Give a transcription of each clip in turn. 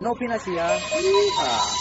Novinasia. Yeehaw.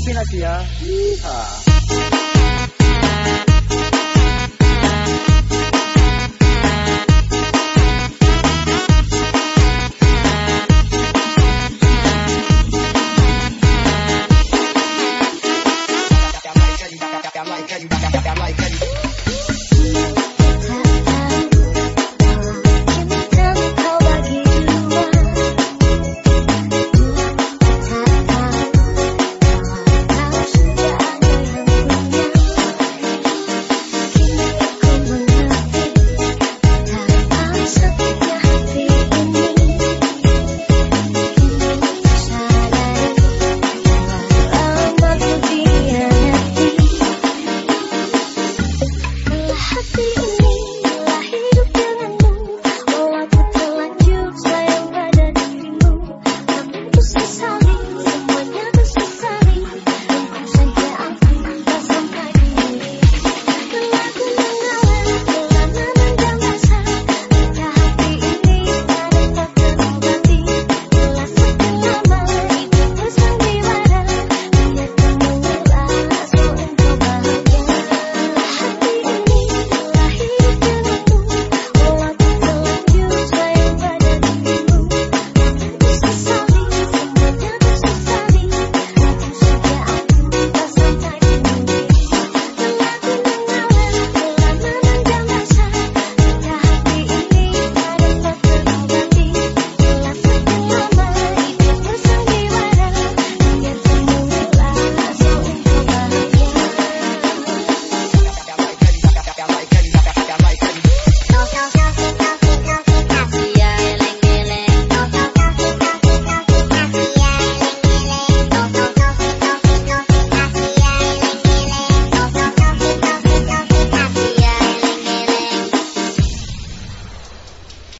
Opin aja ya.